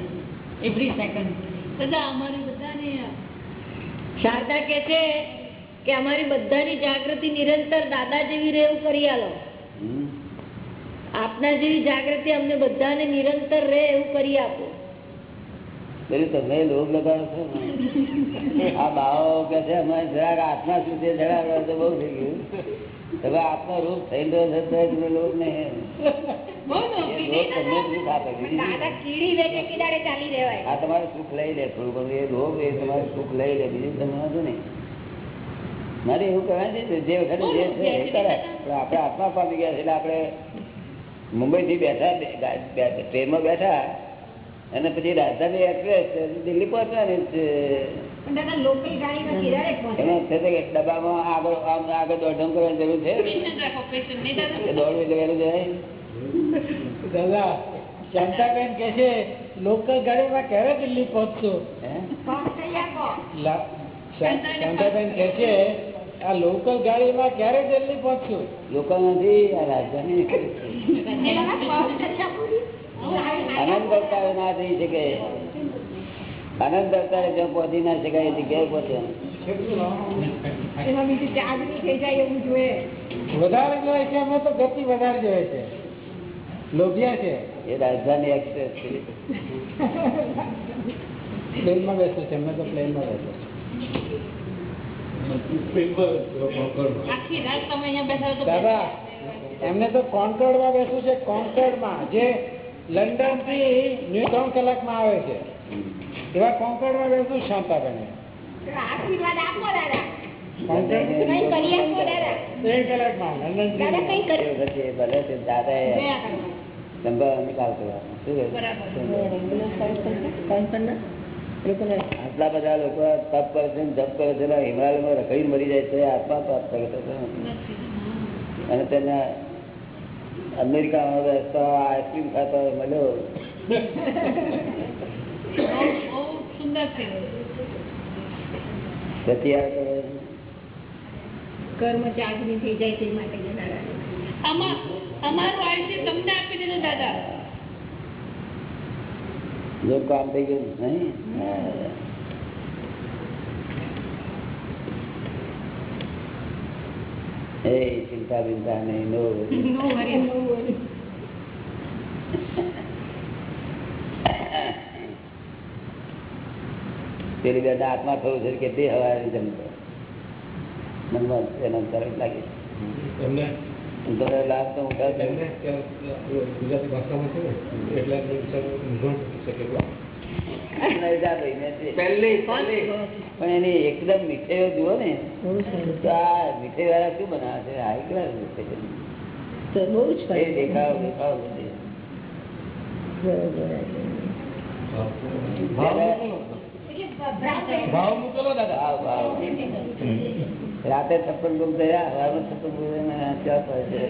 D: એવરી સેકન્ડ
G: બધા અમારી બધાને
C: શારદા કે છે કે અમારી બધાની જાગૃતિ નિરંતર દાદા જેવી રહે એવું કરી આલો. આપના જેવી જાગૃતિ અમને બધાને નિરંતર રહે એવું કરી આપો.
A: તમે લોભ લગાડો છો *laughs* આ બાવો કે છે અમારે જરાક આત્મા સુધી જણાવે તો બહુ થઈ ગયું. હવે આપનો રૂપ થઈ રહ્યો છે તમારે સુખ લઈ લે થોડું ઘણું. એ એ તમારે સુખ લઈ લે. બીજું તમે વાંધો નહીં. મારે એવું કહેવાય છે જે વખતે જે છે એ કરે પણ આપણે આત્મા પામી ગયા છે એટલે આપણે મુંબઈ થી બેઠા ટ્રેનમાં ટ્રેનમાં બેઠા અને પછી રાજધાની એક્સપ્રેસ દિલ્હી પહોંચવાની છે. કે ડબ્બામાં આગળ આગળ દોડધામ કરવાની જરૂર છે?
G: દાદા.
A: કે
B: લોકલ ગાડીમાં ક્યારે દિલ્હી પહોંચશો? શાંતાબેન કે છે આ લોકલ ગાડીમાં ક્યારે દિલ્હી પહોંચશું?
A: લોકલ નથી આ રાજધાની
C: ને.
A: આનંદ ના થઈ શકે. આનંદ અવતારે જ્યાં પહોંચી ના શકાય એ જગ્યાએ પહોંચવાનું
C: એમાં બીજું ચાર્જ નહીં થઈ જાય એવું જોઈએ.
B: વધારે જોઈએ અમે તો ગતિ વધારે જોઈએ લોભિયા છે.
A: એ રાજધાની એક્સપ્રેસ છે.
B: પ્લેનમાં બેસું છે અમે તો પ્લેનમાં બેસું દાદા એમને તો કોન્કર્ડમાં બેસવું છે. કોન્કર્ડમાં જે લંડનથી ન્યુ ત્રણ કલાકમાં આવે છે. એવા કોન્કર્ડમાં બેસવું શાંતાબેન
C: આશીર્વાદ આપો દાદા
B: કોન્કર્ડ
C: કઈ કરી આપો દાદા
B: ત્રણ કલાકમાં લંડન
C: દાદા કઈ
A: એ
C: કરી
A: વખતે ભલે તે દાદાએ
C: દયા કરવા.
A: સંભાળ નિકાલ કરવાનો. શું કહ્યું? આટલા બધા લોકો તપ કરે છે જપ કરે છે હિમાલયમાં રખડી મરી જાય છે આત્મા પ્રાપ્ત કરે છે. અને તેને અમેરિકામાં આઈસ્ક્રીમ ખાતા મળ્યો. *laughs*
G: બહુ બહુ સુંદર છે
A: પછી આ કરે
C: કર્મ ચાર્જ નહીં થઈ જાય તે માટે છે દાદા
G: આમાં અમારું આયુષ્ય તમને આપી દીધું દાદા
A: જો કામ થઈ ગયું નહીં એ ચિંતા બિંતા નહીં નો
C: નો વરી નો વરી
A: પેલી બેટા આત્મા થયું છે કે તે હવા જમતો મનમાં એનો તરફ લાગે
E: એમને?
A: તો લાભ તો
E: ગુજરાતી ભાષામાં છે ને એટલે
A: જા પણ એની એકદમ મીઠાઈઓ જુઓ ને તો આ મીઠાઈ વાળા શું બનાવે છે? હાઈ ક્લાસ મીઠાઈ એ દેખાવ દેખાવ બધે.
E: ભાવ મૂકેલો દાદા.
A: ભાવ ભાવ. રાતે છપ્પન ગુમ થયા હવારમાં છપ્પન ગુમ થયા, ચા છે.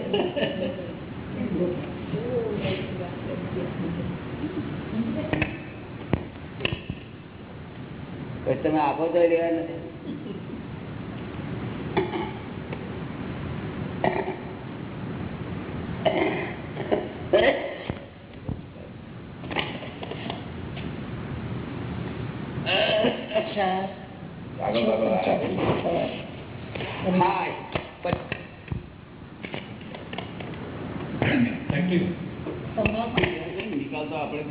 A: પછી તમે આપો તો લેવા નથી. નિકાલ તો આપણે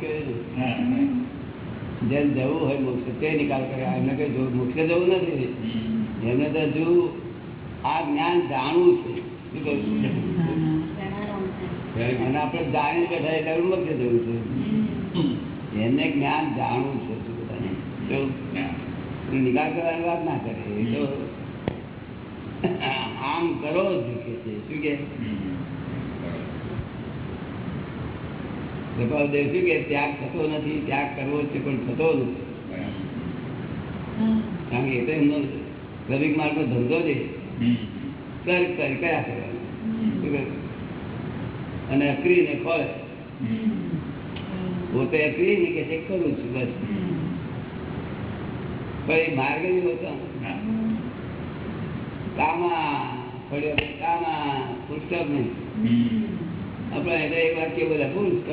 A: આ જ્ઞાન જાણવું છે? અને આપણે જાણી બેઠા જવું છે એમને જ્ઞાન જાણવું છે? નિકાલ કરવાની વાત ના કરે. આમ કરો જ કે છે. શું કે? દેવ શું કે? ત્યાગ થતો નથી ત્યાગ કરવો છે પણ થતો નથી. કારણ કે એ તો એમનો શ્રમિક માર્ગનો ધંધો છે. કર કર કયા કરવાનું? શું? અને અક્રી ને ખોળે પોતે અક્રી ને કે છે કરું છું બસ. એ માર્ગ જ હોતો કામા પડ્યો કામા પુસ્તક નહીં. આપણે એટલે એક વાક્ય બધા પુસ્તક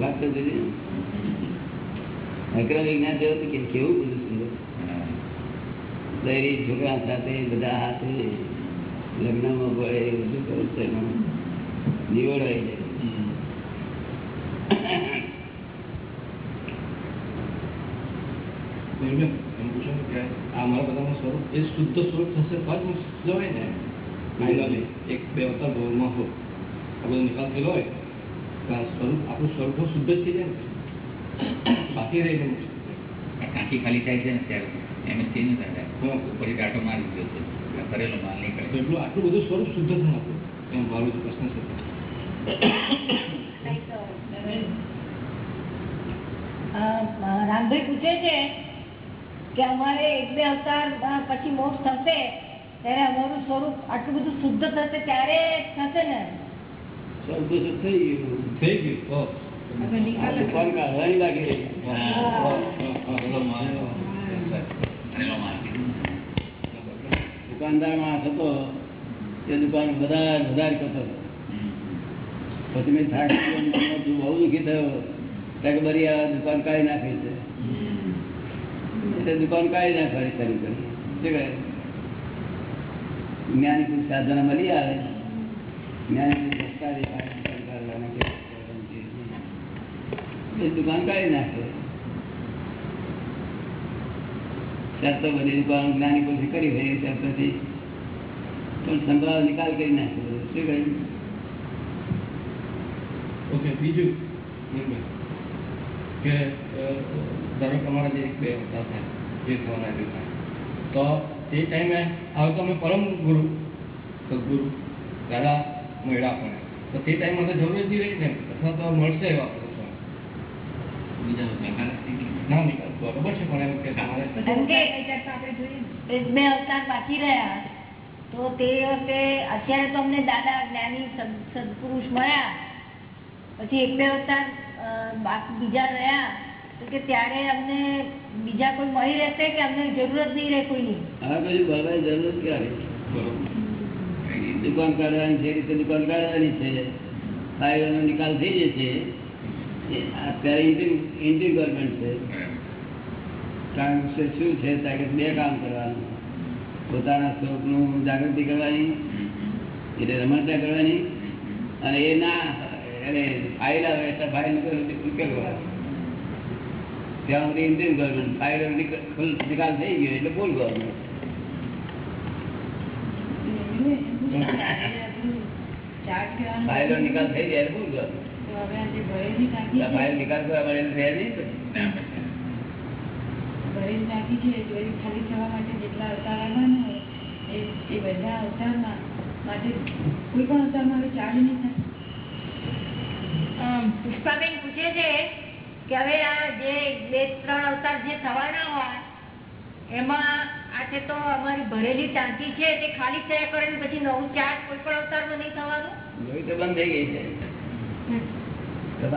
A: વાત તો જુદી ને. વિજ્ઞાન જેવું કે કેવું બધું સુંદર છોકરા સાથે બધા હાથે લગ્નમાં પડે બધું કરું નિવડ આવી જાય.
E: નિર્મલ એમ પૂછો ને કે આ મારા બધાનું સ્વરૂપ એ શુદ્ધ સ્વરૂપ થશે પર જવાય ને? ફાઇનલી એક બે અવતાર ભવનમાં હો. આ બધો નિકાલ થયેલો હોય તો આ સ્વરૂપ આપણું સ્વરૂપ શુદ્ધ જ થઈ જાય ને બાકી રહી મુક્ત
F: ટાંકી ખાલી થાય છે ને ત્યારે એમ જ નહીં થાય.
E: હા.
F: ઉપર ગાંઠો મારી ગયો છે. કરેલો માલ નહીં
E: તો
F: કરે
E: એટલું આટલું બધું સ્વરૂપ શુદ્ધ થાય આપણું. એમ મારું પ્રશ્ન છે.
C: રામભાઈ પૂછે છે કે અમારે એક બે અવતાર પછી મોક્ષ થશે ત્યારે અમારું સ્વરૂપ આટલું બધું શુદ્ધ થશે ત્યારે થશે ને.
A: દુકાનદાર માણસ હતો તે દુકાન બધા વધારે કરતો પછી મેં થાક બહુ દુઃખી થયો. ત્યાં કે બરી આ દુકાન કાઢી નાખી છે. એટલે દુકાન કાઢી નાખવાની શરૂ કરી શું કહે જ્ઞાની પુરુષ સાધન મળી આવે જ્ઞાની પુરુષ રસ્તા દેખાડે, દુકાન કાઢવાના કે એ દુકાન કાઢી નાખે શરતો બધી દુકાન જ્ઞાની પુરુષે કરી હોય એ શરતોથી પણ સંભાવ નિકાલ કરી નાખે બધું. શું કહ્યું
E: ઓકે બીજું નિર્મલ કે ધારો અમારા જે બે હતા જે થવાના થાય તો તે ટાઈમે હવે તો અમે પરમ ગુરુ સદગુરુ દાદા મળ્યા પણ. તો તે ટાઈમમાં તો જરૂર જ રહી ને? અથવા તો મળશે એવા પુરુષો. ના નિકાલ બરોબર છે, પણ એમ કે તમારે
C: બે અવતાર બાકી રહ્યા, તો તે વખતે અત્યારે તો અમને દાદા જ્ઞાની સદપુરુષ મળ્યા. પછી એક બે અવતાર બીજા રહ્યા કે ત્યારે અમને બીજા કોઈ મળી રહેશે કે અમને જરૂરત નહીં રહે કોઈની?
A: આ કશું ભરવાની જરૂર ક્યારે? દુકાન કાઢવાની છે રીતે દુકાન કાઢવાની છે. ફાઇલોનો નિકાલ થઈ જશે. અત્યારે ઇન્ડિયન ગવર્મેન્ટ છે. કારણ શું છે ત્યાં કે બે કામ કરવાનું. પોતાના સ્વરૂપનું જાગૃતિ કરવાની, એટલે રમતા કરવાની, અને એ ના એટલે ફાઇલ આવે એટલે ફાઇલ ઉકેલવા ત્યાં સુધી ઇન્ડિયન ગવર્મેન્ટ ફાઇલ નિકાલ થઈ ગયો એટલે ફૂલ ગવર્મેન્ટ ફાઇલો નિકાલ.
D: ખાલી થવા માટે જેટલા અવતાર આવવાના એ બધા અવતારમાં માટે કોઈ પણ અવતારમાં ચાર્જ નહીં
C: અમ, પુષ્પાબેન પૂછે છે કે હવે આ જે બે ત્રણ અવતાર જે થવાના હોય એમાં આ છે તો અમારી ભરેલી ટાંકી છે તે ખાલી થયા કરે પછી નવું ચાર્જ કોઈ પણ અવતારમાં નહીં થવાનું?
A: લોહી તો બંધ થઈ ગઈ છે.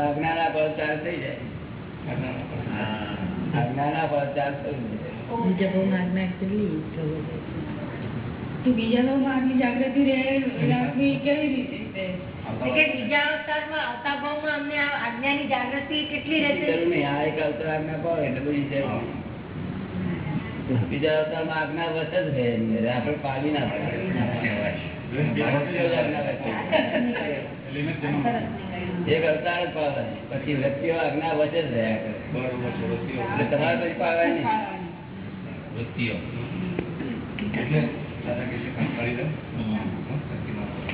A: અજ્ઞાન ચાર થઈ જાય. અજ્ઞાન આપો ચાર થઈ જાય.
D: તો બીજા લોકોમાં આટલી જાગૃતિ રહે કેવી રીતે
C: બીજા અવતારમાં આવતા અમને આ આજ્ઞાની જાગૃતિ કેટલી રહેશે?
A: આ એક અવતાર આજ્ઞા પાડો એટલે બધી જરૂર બીજા અવતારમાં આજ્ઞા વસ જ રહે આપણે પાડી ના પડે વ્યક્તિઓ આજ્ઞા એક અવતાર જ પાડવાની પછી વ્યક્તિઓ આજ્ઞા વચ્ચે જ રહ્યા કરે. તમારે પછી પાડવાની નહીં.
F: વૃત્તિઓ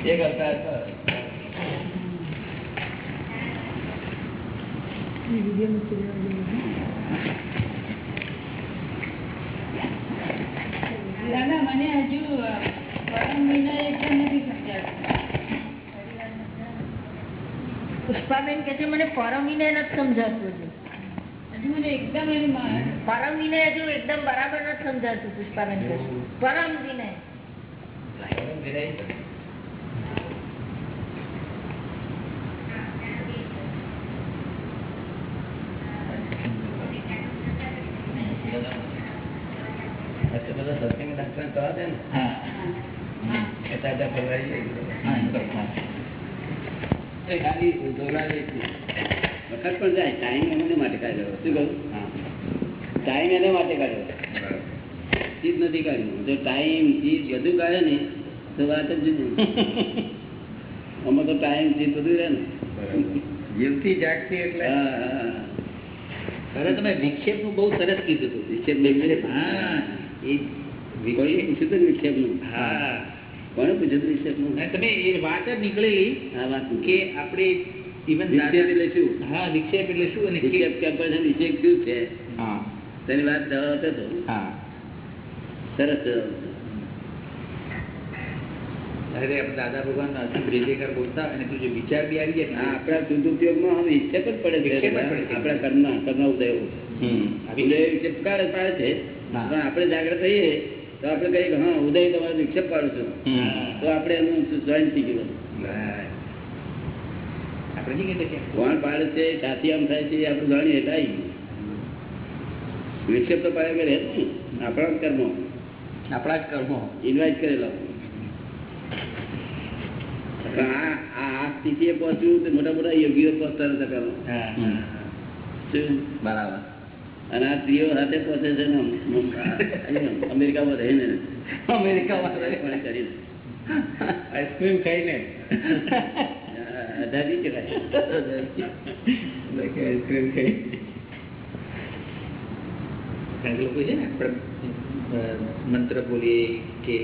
A: એક અવતાર કરો.
D: દાદા મને હજુ
C: પુષ્પાબેન કે છે મને પરમ વિનય નથી સમજાતું હજુ.
D: હજુ મને એકદમ
C: પરમ વિનય હજુ એકદમ બરાબર નથી સમજાતું પુષ્પાબેન કે. પરમ વિનય
A: એટલે બધા સત્સંગ દર્શન કરવા દે ને? એટલા ફરવાઈ જાય. ખાલી દોડાવે વખત પણ જાય. ટાઈમ એમને માટે કાઢ્યો શું કહું? ટાઈમ એને માટે કાઢ્યો ચીજ નથી કાઢ્યું. જો ટાઈમ ચીજ બધું કાઢે ને તો વાત જ જુદી આમાં તો ટાઈમ ચીજ બધું રહે ને.
B: જીવતી જાગતી એટલે.
F: અરે તમે વિક્ષેપનું બહુ સરસ કીધું. હતું
A: વિક્ષેપ વિક્ષેપ
F: હા. એ
A: કોઈ
F: વિક્ષેપ
A: પૂછ્યું
F: હા.
A: કોને પૂછ્યું હતું વિક્ષેપનું
F: તમે એ વાત જ નીકળેલી
A: આ વાત
F: કે આપણે ઇવન
A: વિક્ષેપ એટલે શું?
F: હા વિક્ષેપ એટલે શું અને
A: વિક્ષેપ કેમ વિક્ષેપ શું છે?
F: હા.
A: તેની વાત જવાબ હતો
F: હા.
A: સરસ
F: અરે દાદા ભગવાન અસીમ રેજેકર બોલતા અને તું જે વિચાર બી આવી જાય
A: આ આપણા દુરુપયોગમાં આમ વિક્ષેપ જ પડે છે
F: આપડા જ પડે છે.
A: આપણા કર્મના કર્મ ઉદયો. ઉદય વિક્ષેપ કાઢે પાડે છે. પણ આપણે જાગ્રત થઈએ તો આપણે કહીએ કે હા ઉદય તમારે વિક્ષેપ પાડું છું. તો આપણે એનું જોઈન થઈ ગયું
F: નહીં
A: કોણ પાડે છે સાથી આમ થાય છે આપણે જાણીએ એટલે આવી ગયું. તો પાડે રહે ને આપણા જ કર્મો.
F: આપણા જ કર્મો.
A: ઇન્વાઇટ કરેલા. આ આ આ સ્થિતિએ પહોંચ્યું મોટા મોટા યોગીઓ પહોંચતા નતા પેલા
F: બરાબર.
A: અને આ સ્ત્રીઓ સાથે પહોંચે છે અમેરિકામાં રહીને.
F: અમેરિકામાં
A: કરીને *laughs*
B: આઈસ્ક્રીમ ખાઈને.
A: આ અઢારી કહેવાય.
F: આઈસ્ક્રીમ ખાઈ. કારણ કે લોકો છે ને આપણે મંત્ર બોલીએ કે